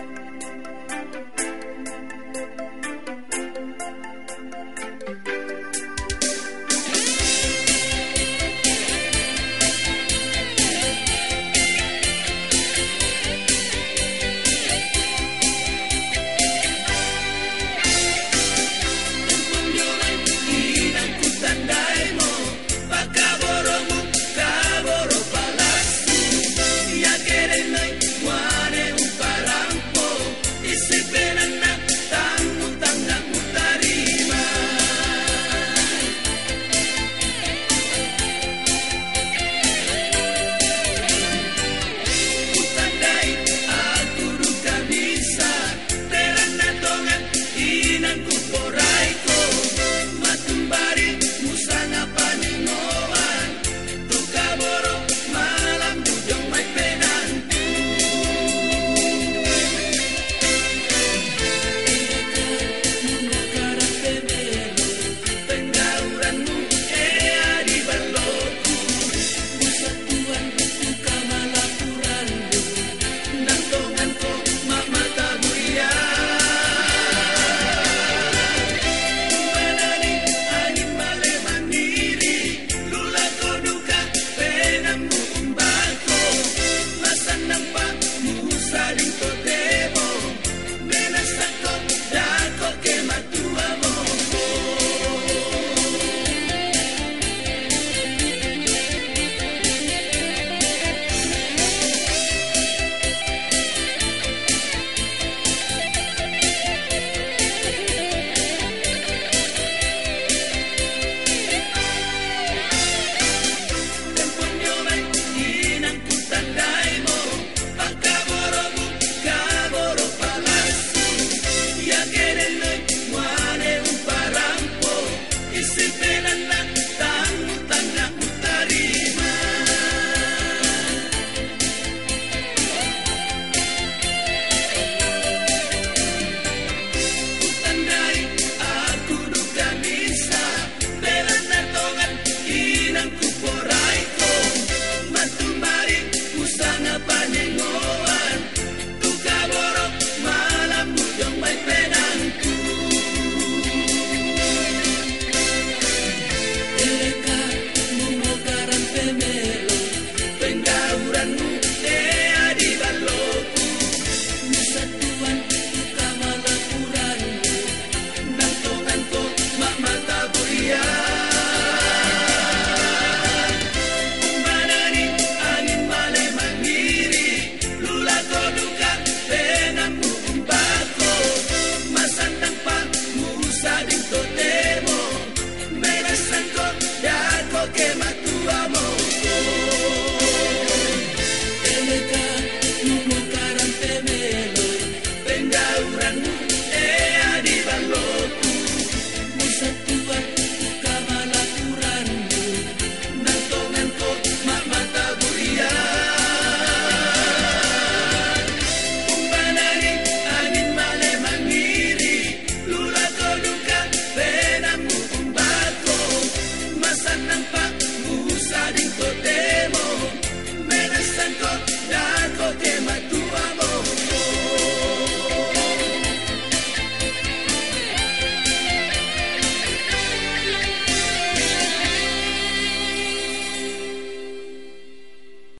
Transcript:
どっ!? anymore.